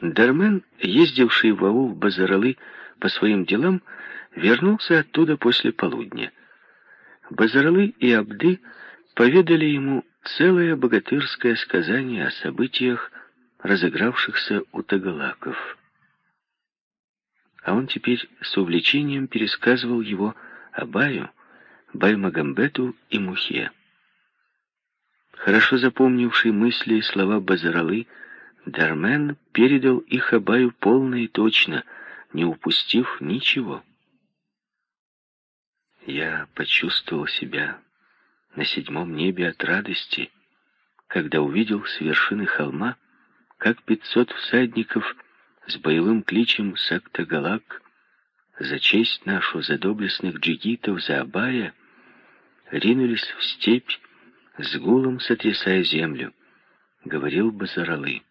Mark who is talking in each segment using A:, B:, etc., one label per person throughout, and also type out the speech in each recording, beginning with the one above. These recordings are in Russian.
A: Дармен, ездивший в аул Базаралы по своим делам, вернулся оттуда после полудня. Базаралы и Абды поведали ему целое богатырское сказание о событиях, разыгравшихся у тагалаков. А он теперь с увлечением пересказывал его Абаю, Баймагамбету и Мухе. Хорошо запомнивший мысли и слова Базаралы, Дармен передал их Абаю полно и точно, не упустив ничего. Я почувствовал себя на седьмом небе от радости, когда увидел с вершины холма, как пятьсот всадников с боевым кличем «Сактагалак» за честь нашу, за доблестных джигитов, за Абая, ринулись в степь, с гулом сотрясая землю, говорил Базаралы.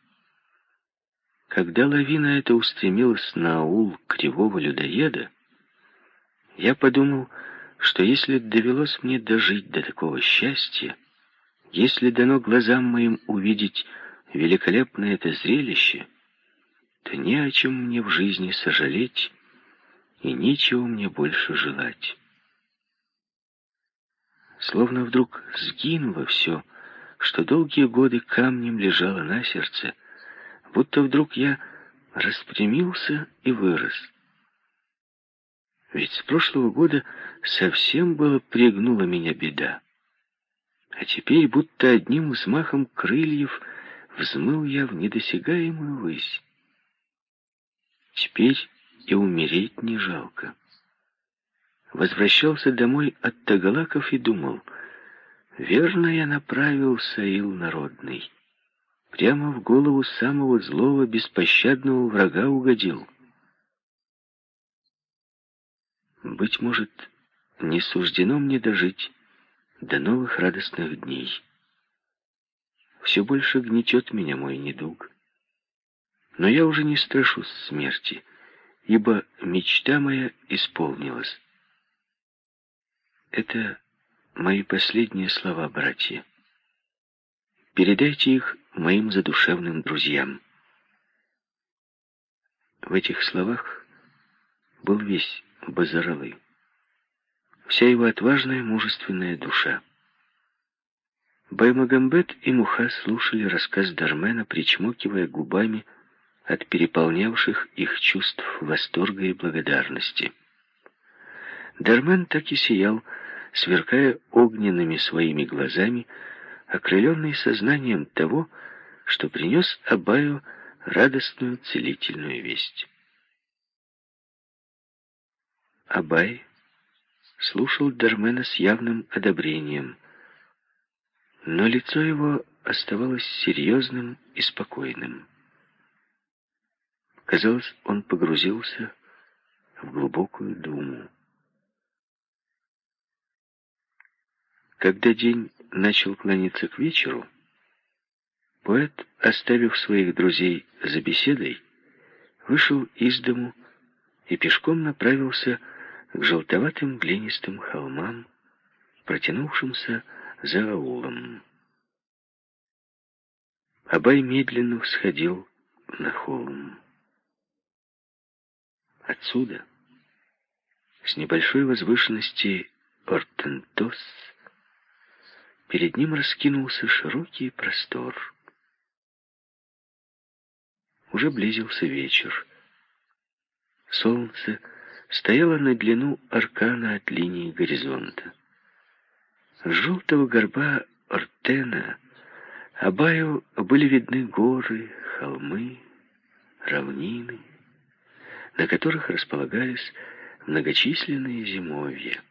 A: Когда лавина эта устремилась на аул кривого людоеда, я подумал, что если довелось мне дожить до такого счастья, если дано глазам моим увидеть великолепное это зрелище, то не о чем мне в жизни сожалеть и нечего мне больше желать. Словно вдруг сгинуло все, что долгие годы камнем лежало на сердце, будто вдруг я распрямился и вырос. Ведь с прошлого года совсем было пригнула меня беда. А теперь будто одним взмахом крыльев взмыл я в недосягаемую высь. Теперь и умереть не жалко. Возвращался домой от Тагалаков и думал, верно я направил Саил народный. Прямо в голову самого злого, беспощадного врага угодил. Быть может, не суждено мне дожить до новых радостных дней. Все больше гнетет меня мой недуг. Но я уже не страшусь смерти, ибо мечта моя исполнилась. Это мои последние слова, братья. Передайте их моим задушевным друзьям. В этих словах был весь Базаралы, вся его отважная мужественная душа. Баймагамбет и Муха слушали рассказ Дармена, причмокивая губами от переполнявших их чувств восторга и благодарности. Дармен так и сиял, сверкая огненными своими глазами, окрыленный сознанием того, что принес Абаю радостную целительную весть. Абай слушал Дармена с явным одобрением, но лицо его оставалось серьезным и спокойным. Казалось, он погрузился в глубокую думу. Когда день начал клониться к вечеру, поэт, оставив своих друзей за беседой, вышел из дому и пешком направился к желтоватым глинистым холмам, протянувшимся за аулом. Абай медленно всходил на холм. Отсюда, с небольшой возвышенности Ортентос, Перед ним раскинулся широкий простор. Уже близился вечер. Солнце стояло на длину аркана от линии горизонта. С желтого горба Ортена Абаю были видны горы, холмы, равнины, на которых располагались многочисленные зимовья.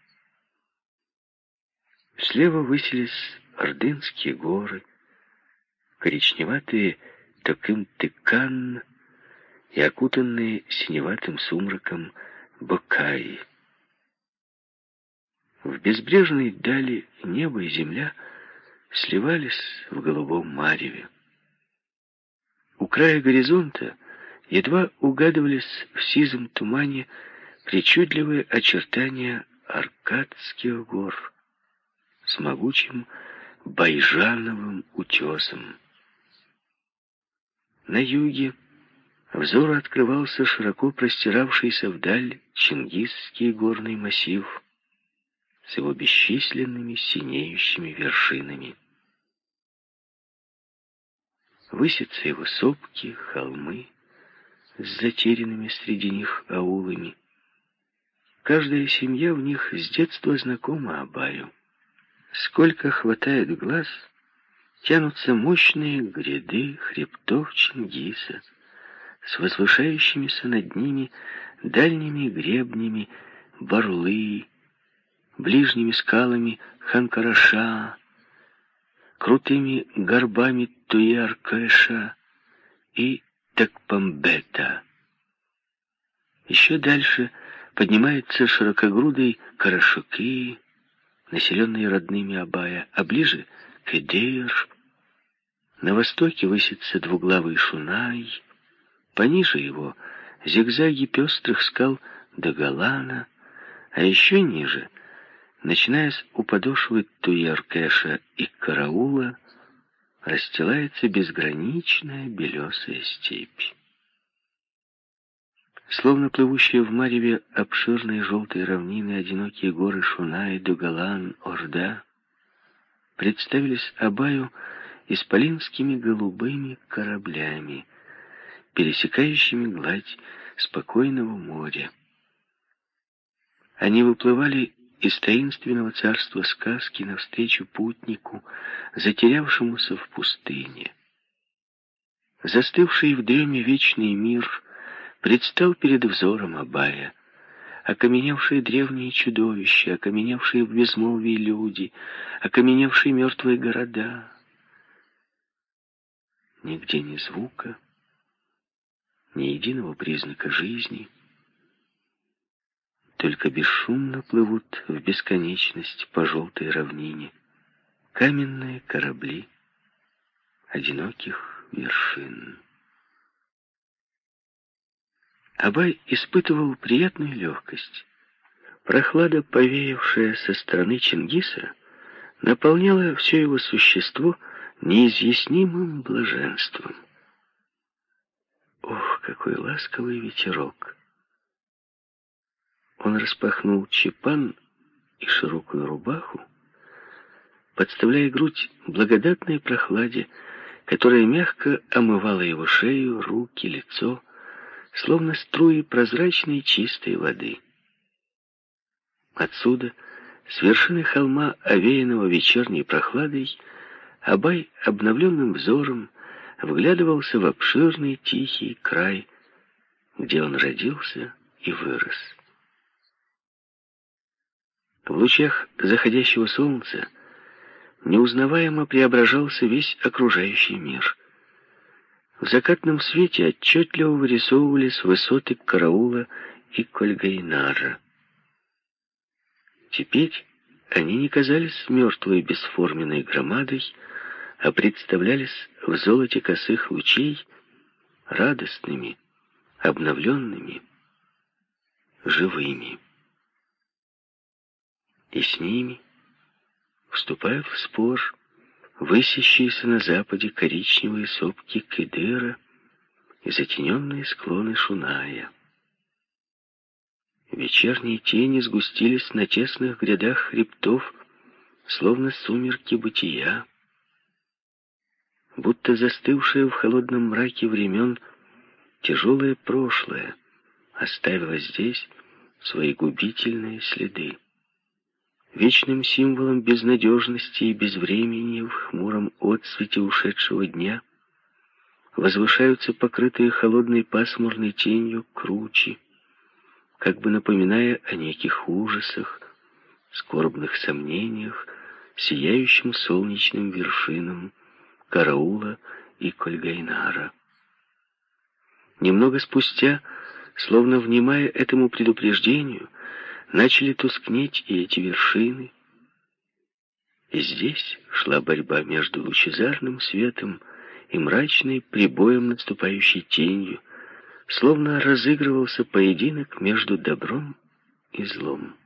A: Слева высились Ордынские горы, коричневатые Токым-Тыкан и окутанные синеватым сумраком Бакаи. В безбрежной дали небо и земля сливались в голубом мареве. У края горизонта едва угадывались в сизом тумане причудливые очертания Аркадских гор с могучим Байжановым утесом. На юге взору открывался широко простиравшийся вдаль Чингисский горный массив с его бесчисленными синеющими вершинами. Высятся его сопки, холмы с затерянными среди них аулами. Каждая семья в них с детства знакома Абаю. Сколько хватает глаз, тянутся мощные гряды хребтов Чингиса с возвышающимися над ними дальними гребнями Барлы, ближними скалами Ханкараша, крутыми горбами Туяр-Кэша и Такпамбета. Еще дальше поднимается широкогрудый Карашуки, населенный родными Абая, а ближе — Кедейр. На востоке высится двуглавый Шунай, пониже его — зигзаги пестрых скал Дагалана, а еще ниже, начиная с у подошвы Туяркеша и Караула, расстилается безграничная белесая степь. Словно плывущие в мареве обширные желтые равнины, одинокие горы Шунай, Дугалан, Орда, представились Абаю исполинскими голубыми кораблями, пересекающими гладь спокойного моря. Они выплывали из таинственного царства сказки навстречу путнику, затерявшемуся в пустыне. Застывший в дреме вечный мир — предстал перед взором Абая. Окаменевшие древние чудовища, окаменевшие в безмолвии люди, окаменевшие мертвые города. Нигде ни звука, ни единого признака жизни. Только бесшумно плывут в бесконечность по желтой равнине каменные корабли одиноких вершин. Абай испытывал приятную легкость. Прохлада, повеявшая со стороны Чингиса, наполняла все его существо неизъяснимым блаженством. Ох, какой ласковый ветерок! Он распахнул чепан и широкую рубаху, подставляя грудь благодатной прохладе, которая мягко омывала его шею, руки, лицо, словно струи прозрачной чистой воды. Отсюда, с вершины холма, овеянного вечерней прохладой, Абай обновленным взором вглядывался в обширный тихий край, где он родился и вырос. В лучах заходящего солнца неузнаваемо преображался весь окружающий мир — в закатном свете отчетливо вырисовывались высоты Караула и Кольгайнара. Теперь они не казались мертвой бесформенной громадой, а представлялись в золоте косых лучей радостными, обновленными, живыми. И с ними вступают в спор высящиеся на западе коричневые сопки Кедыра и затененные склоны Шуная. Вечерние тени сгустились на тесных грядах хребтов, словно сумерки бытия. Будто застывшее в холодном мраке времен тяжелое прошлое оставило здесь свои губительные следы вечным символом безнадежности и безвремени в хмуром отсвете ушедшего дня, возвышаются покрытые холодной пасмурной тенью кручи, как бы напоминая о неких ужасах, скорбных сомнениях, сияющим солнечным вершинам Караула и Кольгайнара. Немного спустя, словно внимая этому предупреждению, начали тускнеть и эти вершины. И здесь шла борьба между лучезарным светом и мрачной прибоем наступающей тенью, словно разыгрывался поединок между добром и злом.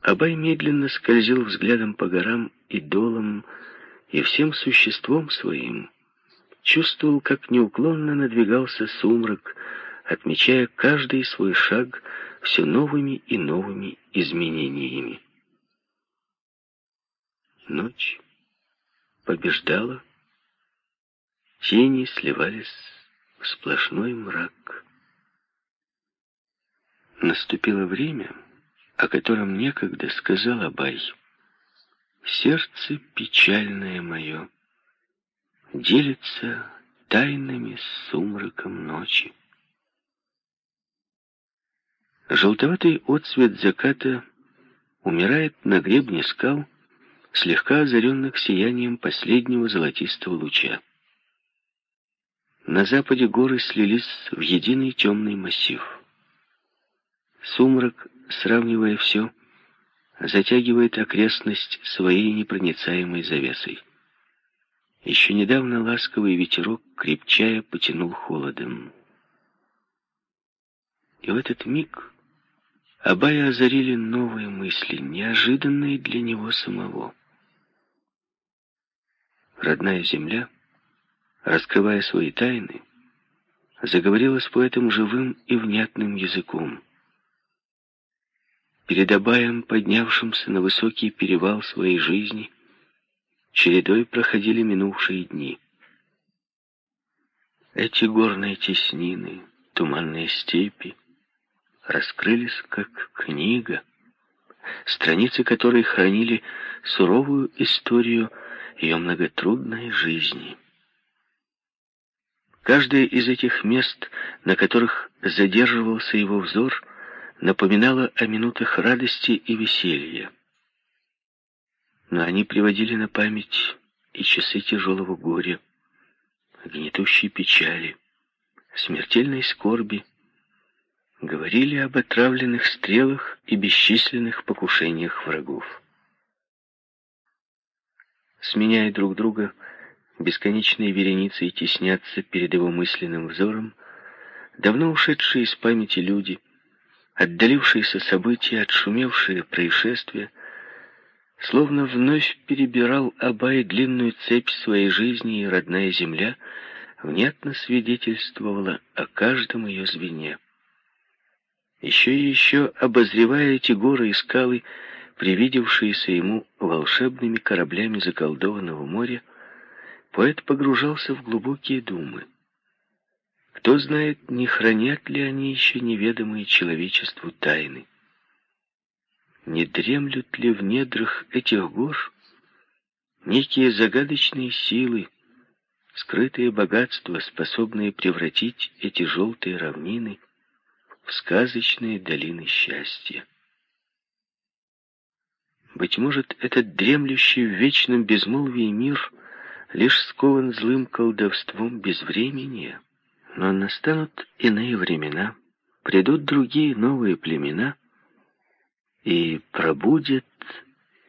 A: Абай медленно скользил взглядом по горам и долам, и всем существом своим чувствовал, как неуклонно надвигался сумрак, отмечая каждый свой шаг все новыми и новыми изменениями. Ночь побеждала, тени сливались в сплошной мрак. Наступило время, о котором некогда сказал Абай. «Сердце печальное мое делится тайнами сумраком ночи». Желтоватый отсвет заката умирает на гребне скал, слегка озаренных сиянием последнего золотистого луча. На западе горы слились в единый темный массив. Сумрак, сравнивая все, затягивает окрестность своей непроницаемой завесой. Еще недавно ласковый ветерок, крепчая, потянул холодом. И в этот миг Абая озарили новые мысли, неожиданные для него самого. Родная земля, раскрывая свои тайны, заговорила с поэтом живым и внятным языком. Перед Абаем, поднявшимся на высокий перевал своей жизни, чередой проходили минувшие дни. Эти горные теснины, туманные степи, раскрылись как книга, страницы которой хранили суровую историю ее многотрудной жизни. Каждое из этих мест, на которых задерживался его взор, напоминало о минутах радости и веселья. Но они приводили на память и часы тяжелого горя, гнетущей печали, смертельной скорби, говорили об отравленных стрелах и бесчисленных покушениях врагов. Сменяя друг друга, бесконечные вереницы теснятся перед его мысленным взором, давно ушедшие из памяти люди, отдалившиеся события, отшумевшие происшествия, словно вновь перебирал Абай длинную цепь своей жизни, и родная земля внятно свидетельствовала о каждом ее звене. Еще и еще, обозревая эти горы и скалы, привидевшиеся ему волшебными кораблями заколдованного моря, поэт погружался в глубокие думы. Кто знает, не хранят ли они еще неведомые человечеству тайны? Не дремлют ли в недрах этих гор некие загадочные силы, скрытые богатства, способные превратить эти желтые равнины в сказочные долины счастья. Быть может, этот дремлющий в вечном безмолвии мир лишь скован злым колдовством безвремения, но настанут иные времена, придут другие новые племена, и пробудят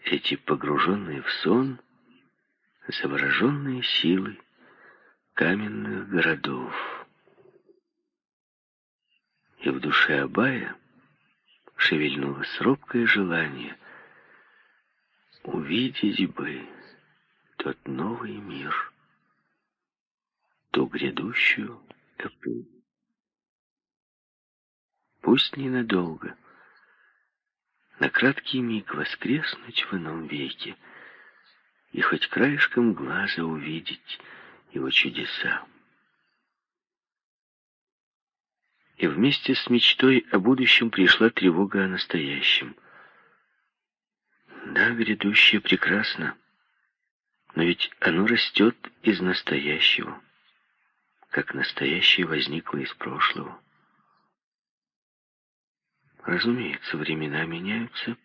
A: эти погруженные в сон завороженные силы каменных городов и в душе Абая шевельнулось робкое желание увидеть бы тот новый мир, ту грядущую эпоху. Пусть ненадолго, на краткий миг воскреснуть в ином веке и хоть краешком глаза увидеть его чудеса. И вместе с мечтой о будущем пришла тревога о настоящем. Да, грядущее прекрасно, но ведь оно растет из настоящего, как настоящее возникло из прошлого. Разумеется, времена меняются,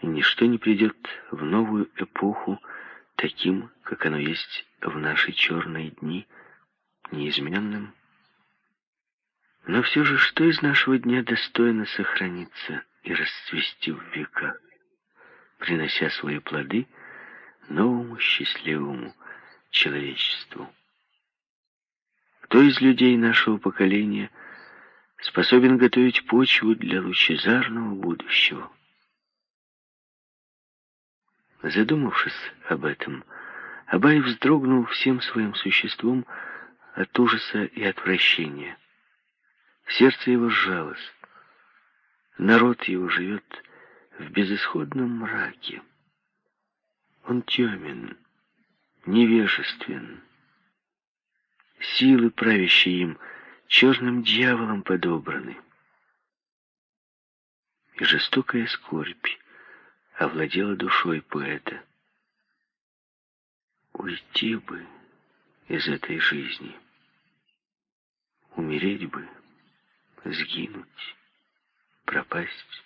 A: и ничто не придет в новую эпоху таким, как оно есть в наши черные дни, неизменным, но все же, что из нашего дня достойно сохраниться и расцвести в века, принося свои плоды новому счастливому человечеству? Кто из людей нашего поколения способен готовить почву для лучезарного будущего? Задумавшись об этом, Абай вздрогнул всем своим существом от ужаса и отвращения. Сердце его сжалось. Народ его живет в безысходном мраке. Он темен, невежествен. Силы, правящие им, черным дьяволом подобраны. И жестокая скорбь овладела душой поэта. Уйти бы из этой жизни, умереть бы, сгинуть, пропасть.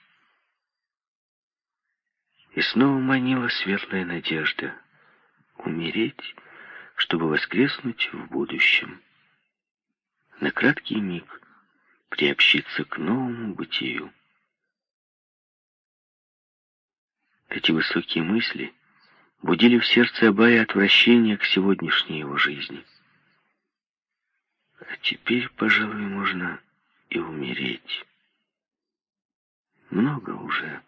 A: И снова манила светлая надежда умереть, чтобы воскреснуть в будущем. На краткий миг приобщиться к новому бытию. Эти высокие мысли будили в сердце Абая отвращение к сегодняшней его жизни. А теперь, пожалуй, можно и умереть. Много уже,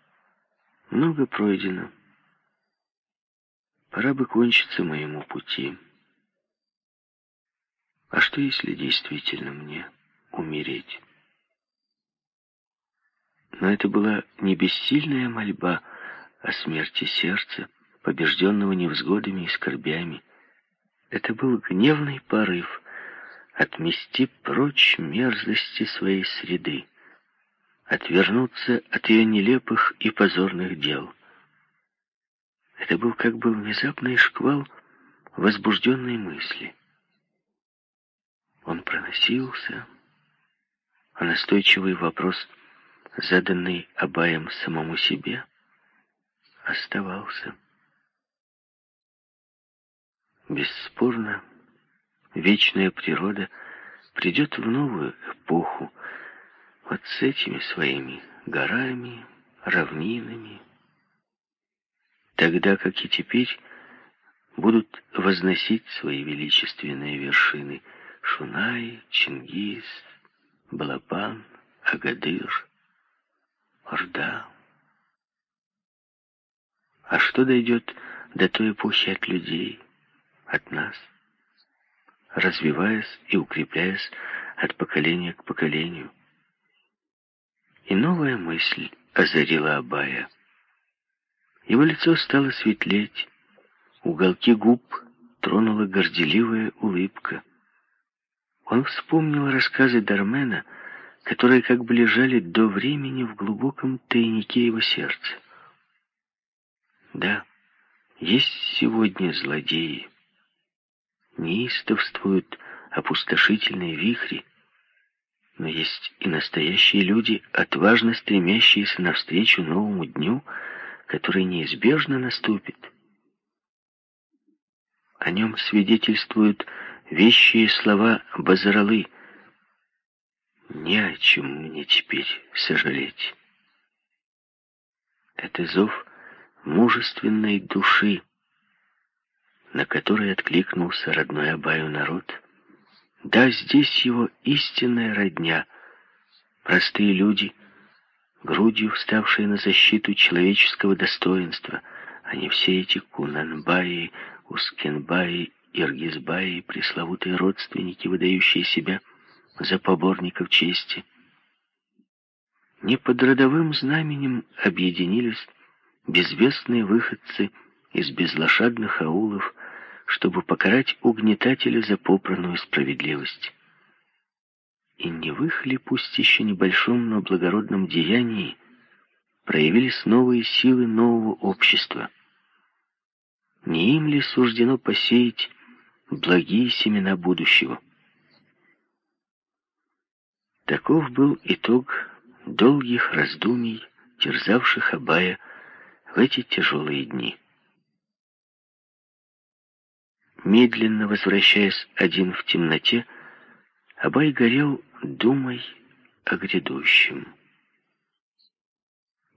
A: много пройдено. Пора бы кончиться моему пути. А что, если действительно мне умереть? Но это была не бессильная мольба о смерти сердца, побежденного невзгодами и скорбями. Это был гневный порыв отмести прочь мерзости своей среды, отвернуться от ее нелепых и позорных дел. Это был как бы внезапный шквал возбужденной мысли. Он проносился, а настойчивый вопрос, заданный Абаем самому себе, оставался. Бесспорно, вечная природа придет в новую эпоху, вот с этими своими горами, равнинами, тогда как и теперь будут возносить свои величественные вершины Шунай, Чингис, Балапан, Агадыр, Орда. А что дойдет до той эпохи от людей, от нас, развиваясь и укрепляясь от поколения к поколению? И новая мысль озарила Абая. Его лицо стало светлеть, уголки губ тронула горделивая улыбка. Он вспомнил рассказы Дармена, которые как бы лежали до времени в глубоком тайнике его сердца. Да, есть сегодня злодеи. Неистовствуют опустошительные вихри, но есть и настоящие люди, отважно стремящиеся навстречу новому дню, который неизбежно наступит. О нем свидетельствуют вещие слова Базаралы. «Не о чем мне теперь сожалеть». Это зов мужественной души, на который откликнулся родной Абаю народ. Да, здесь его истинная родня, простые люди, грудью вставшие на защиту человеческого достоинства, а не все эти кунанбаи, ускенбаи Иргизбаи, пресловутые родственники, выдающие себя за поборников чести. Не под родовым знаменем объединились безвестные выходцы из безлошадных аулов, чтобы покарать угнетателя за попранную справедливость. И не в их ли, пусть еще небольшом, но благородном деянии, проявились новые силы нового общества? Не им ли суждено посеять благие семена будущего. Таков был итог долгих раздумий, терзавших Абая в эти тяжелые дни. Медленно возвращаясь один в темноте, Абай горел думой о грядущем.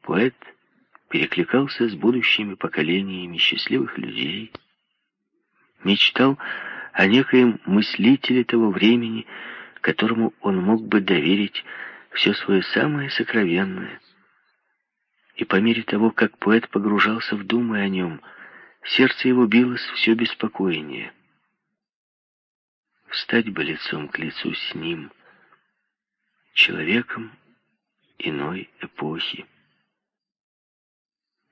A: Поэт перекликался с будущими поколениями счастливых людей, мечтал о некоем мыслителе того времени, которому он мог бы доверить все свое самое сокровенное. И по мере того, как поэт погружался в думы о нем, сердце его билось все беспокойнее. Встать бы лицом к лицу с ним, человеком иной эпохи.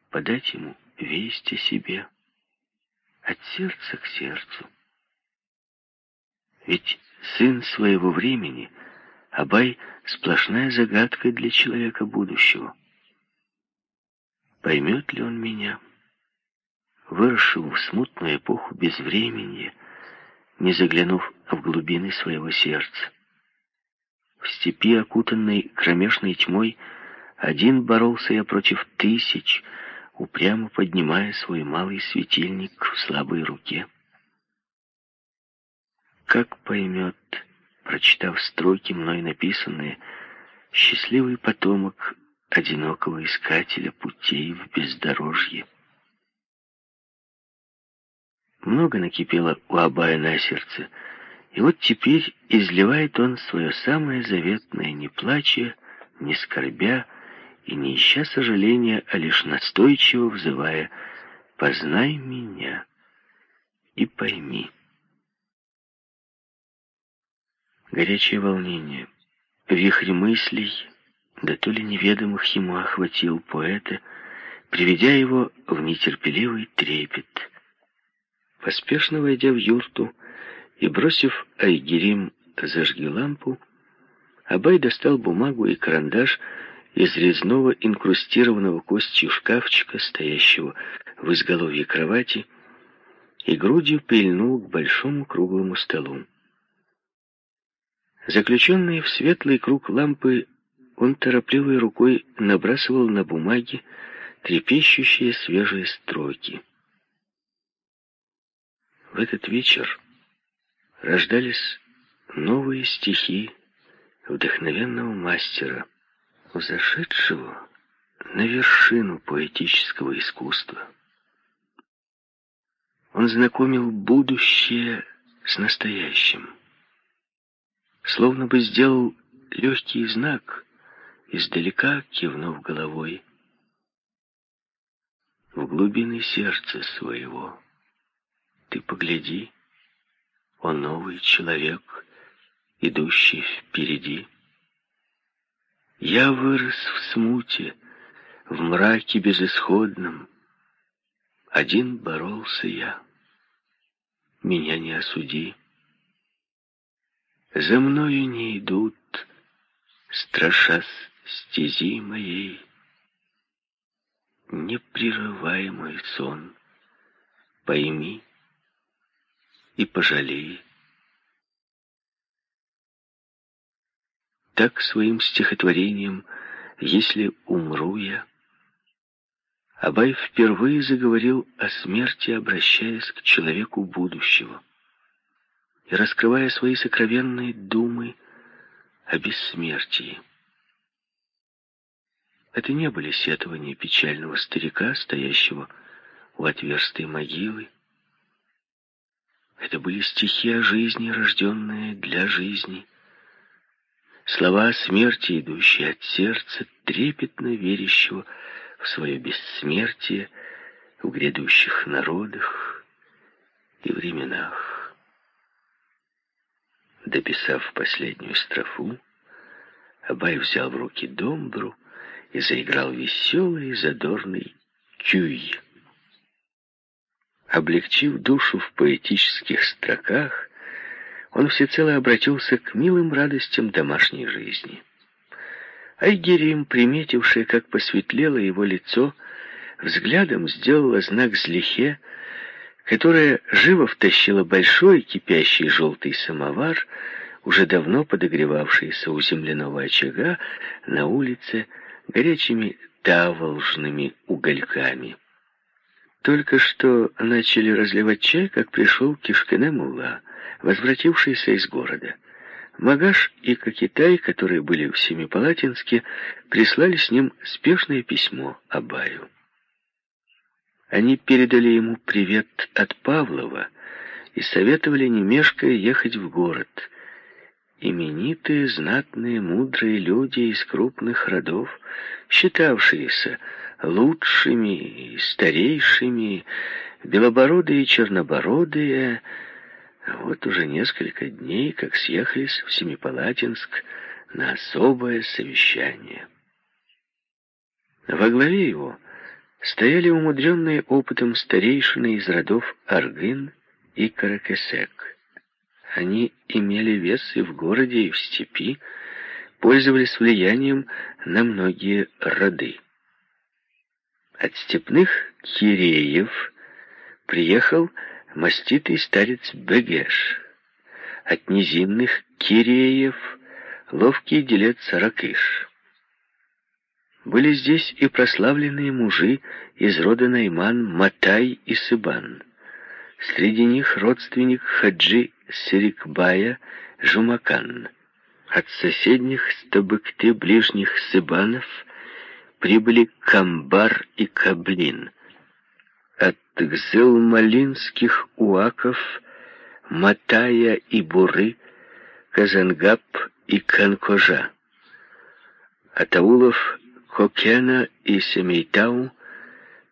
A: Подать ему весть о себе от сердца к сердцу. Ведь сын своего времени, Абай — сплошная загадка для человека будущего. Поймет ли он меня, выросшего в смутную эпоху безвременья, не заглянув в глубины своего сердца? В степи, окутанной кромешной тьмой, один боролся я против тысяч, упрямо поднимая свой малый светильник в слабой руке. Как поймет, прочитав строки, мной написанные, счастливый потомок одинокого искателя путей в бездорожье. Много накипело у Абая на сердце, и вот теперь изливает он свое самое заветное, не плача, не скорбя и не ища сожаления, а лишь настойчиво взывая «Познай меня и пойми». Горячее волнение, вихрь мыслей, да то ли неведомых ему охватил поэта, приведя его в нетерпеливый трепет. Поспешно войдя в юрту и бросив Айгерим «зажги лампу», Абай достал бумагу и карандаш из резного инкрустированного костью шкафчика, стоящего в изголовье кровати, и грудью прильнул к большому круглому столу. Заключенный в светлый круг лампы, он торопливой рукой набрасывал на бумаге трепещущие свежие строки. В этот вечер рождались новые стихи вдохновенного мастера, взошедшего на вершину поэтического искусства. Он знакомил будущее с настоящим словно бы сделал легкий знак, издалека кивнув головой, в глубины сердца своего. Ты погляди, о новый человек, идущий впереди. Я вырос в смуте, в мраке безысходном. Один боролся я, меня не осуди. За мною не идут, страшась стези моей. Не прерывай мой сон, пойми и пожалей. Так своим стихотворением, если умру я, Абай впервые заговорил о смерти, обращаясь к человеку будущего и раскрывая свои сокровенные думы о бессмертии. Это не были сетования печального старика, стоящего у отверстой могилы. Это были стихи о жизни, рожденные для жизни. Слова о смерти, идущие от сердца, трепетно верящего в свое бессмертие в грядущих народах и временах. Дописав последнюю строфу, Абай взял в руки домбру и заиграл веселый и задорный чуй. Облегчив душу в поэтических строках, он всецело обратился к милым радостям домашней жизни. Айгерим, приметивший, как посветлело его лицо, взглядом сделала знак злихе, которая живо втащила большой кипящий желтый самовар, уже давно подогревавшийся у земляного очага на улице горячими таволжными угольками. Только что начали разливать чай, как пришел Кишкине Мула, возвратившийся из города. Магаш и Кокитай, которые были в Семипалатинске, прислали с ним спешное письмо Абаю. Они передали ему привет от Павлова и советовали не ехать в город. Именитые, знатные, мудрые люди из крупных родов, считавшиеся лучшими и старейшими, белобородые и чернобородые, вот уже несколько дней, как съехались в Семипалатинск на особое совещание. Во главе его стояли умудренные опытом старейшины из родов Аргын и Каракесек. Они имели вес и в городе, и в степи, пользовались влиянием на многие роды. От степных киреев приехал маститый старец Бегеш, от низинных киреев ловкий делец Ракыш. Были здесь и прославленные мужи из рода Найман Матай и Сыбан. Среди них родственник Хаджи Сирикбая Жумакан. От соседних стабыкты ближних Сыбанов прибыли Камбар и Каблин. От гзылмалинских уаков Матая и Буры, Казангаб и Канкожа. От аулов Кокена и Семейтау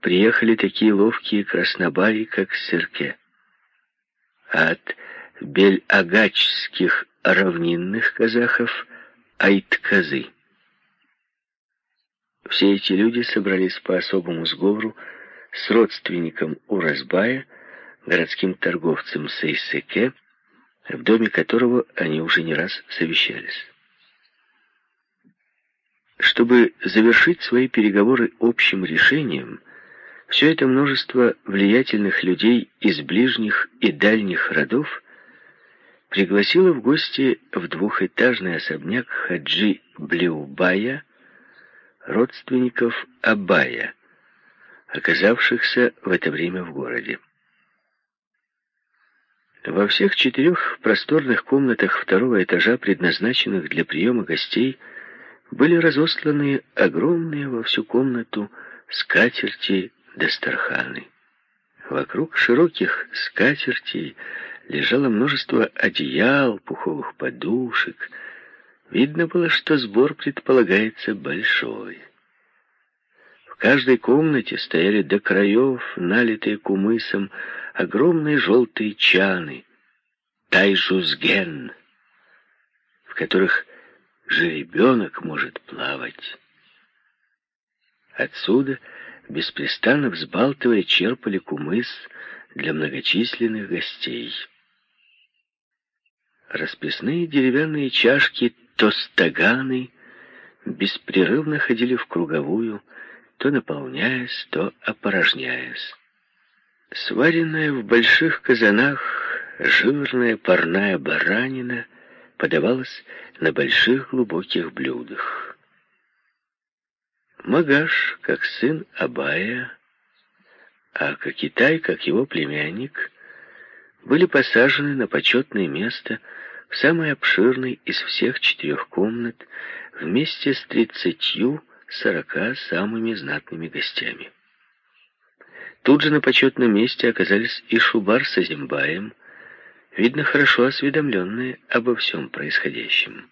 A: приехали такие ловкие краснобаи, как Сырке. От бель-агачских равнинных казахов Айтказы. Все эти люди собрались по особому сговору с родственником Уразбая, городским торговцем Сейсеке, в доме которого они уже не раз совещались. Чтобы завершить свои переговоры общим решением, все это множество влиятельных людей из ближних и дальних родов пригласило в гости в двухэтажный особняк Хаджи Блеубая родственников Абая, оказавшихся в это время в городе. Во всех четырех просторных комнатах второго этажа, предназначенных для приема гостей, были разосланы огромные во всю комнату скатерти Дастарханы. Вокруг широких скатертей лежало множество одеял, пуховых подушек. Видно было, что сбор предполагается большой. В каждой комнате стояли до краев, налитые кумысом, огромные желтые чаны, тайжузген, в которых жеребенок может плавать. Отсюда, беспрестанно взбалтывая, черпали кумыс для многочисленных гостей. Расписные деревянные чашки тостаганы беспрерывно ходили в круговую, то наполняясь, то опорожняясь. Сваренная в больших казанах жирная парная баранина подавалась на больших глубоких блюдах. Магаш, как сын Абая, а Кокитай, как его племянник, были посажены на почетное место в самой обширной из всех четырех комнат вместе с тридцатью-сорока самыми знатными гостями. Тут же на почетном месте оказались и Шубар с Азимбаем, видно, хорошо осведомленные обо всем происходящем.